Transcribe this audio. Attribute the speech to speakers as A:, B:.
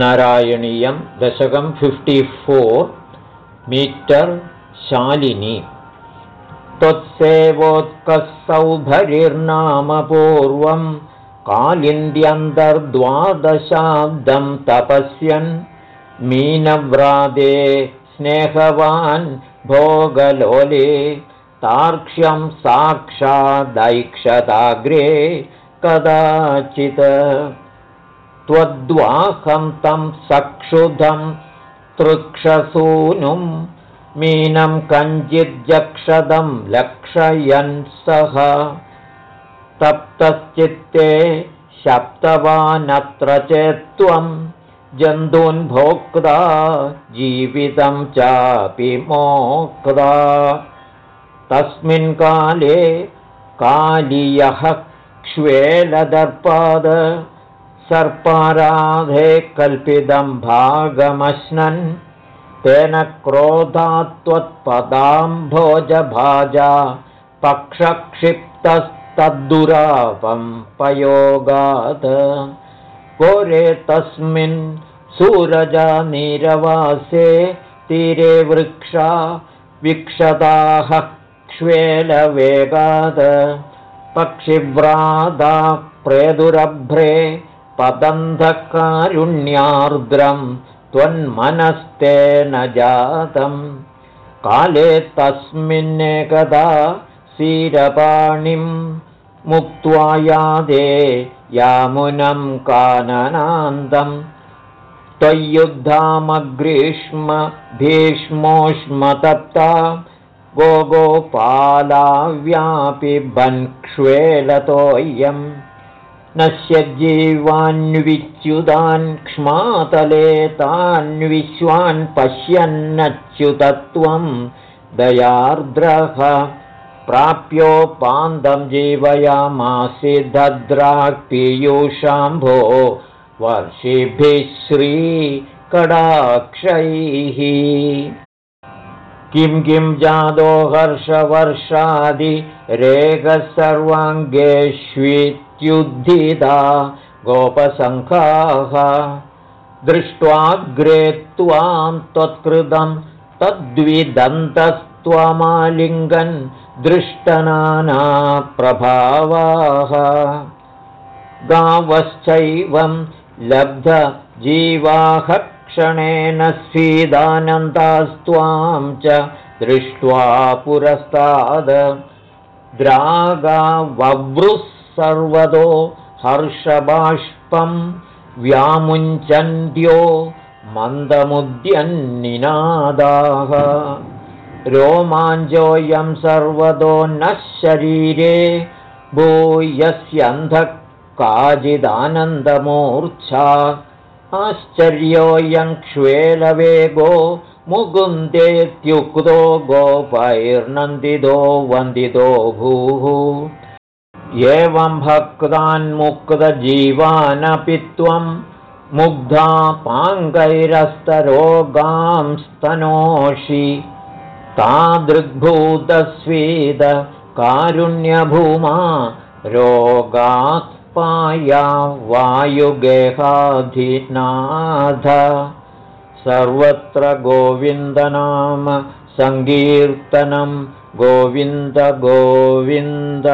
A: नारायणीयं दशकं fifty four metre Shalini. त्वत्सेवोत्कसौभरिर्नाम पूर्वं कालिन्द्यन्तर्द्वादशाब्दं तपस्यन् मीनव्रादे स्नेहवान् भोगलोले तार्क्ष्यं साक्षादैक्षताग्रे कदाचित् त्वद्वाहं तं सक्षुधं तृक्षसूनुं मीनं कञ्चिज्जक्षदं लक्षयन् सः। तप्तश्चित्ते शप्तवानत्र चेत्त्वं जन्तून् भोक्ता जीवितं चापि मोक्ता। तस्मिन् काले कालीयः क्ष्वेलदर्पाद सर्पाराधे कल्पितं भागमश्नन् तेन क्रोधात्त्वत्पदां भोजभाजा पक्षक्षिप्तस्तद्दुरापं पयोगात् कोरे तस्मिन् सूरजानीरवासे तीरे वृक्षा विक्षताः क्ष्वेलवेगात् पक्षिव्रादा प्रेदुरभ्रे पदन्धकारुण्यार्द्रं त्वन्मनस्तेन जातं। काले तस्मिन्नेकदा क्षीरपाणिं मुक्त्वा यादे यामुनं काननान्दं। त्वय्युद्धामग्रीष्म भीष्मोष्मतप्ता गोगोपालाव्यापि बन्क्ष्वेलतोऽयम् नश्यज्जीवान्विच्युतान् क्ष्मातले तान्विश्वान् पश्यन्नच्युतत्वं दयार्द्रः प्राप्योपान्तं दद्राक्पीयूषाम्भो वर्षिभिः श्रीकडाक्षैः। किं किं जादो हर्षवर्षादिरेगः सर्वाङ्गेष्वि युद्धिता गोपसङ्खाः दृष्ट्वाग्रे त्वां त्वत्कृतं तद्विदन्तस्त्वमालिङ्गन् दृष्टनानाप्रभावाः। गावश्चैवं लब्धजीवाः क्षणेन स्वीदानन्दास्त्वां च दृष्ट्वा पुरस्ताद्। द्रागाववृस् सर्वतो हर्षबाष्पं व्यामुञ्चन्त्यो मन्दमुद्यन्निनादाः। रोमाञ्जोऽयं सर्वतो नः शरीरे भूयस्यन्धः काचिदानन्दमूर्च्छा आश्चर्योऽयं क्ष्वेलवेगो मुकुन्देत्युक्तो गोपैर्नन्दितो वन्दितो भूः एवं भक्तान्मुक्तजीवानपि त्वं मुग्धा पाङ्गैरस्तरोगांस्तनोषि तादृग्भूतस्वीदकारुण्यभूमा रोगात्पाया वायुगेहाधिनाथ। सर्वत्र गोविन्दनाम सङ्कीर्तनं गोविन्द गोविन्द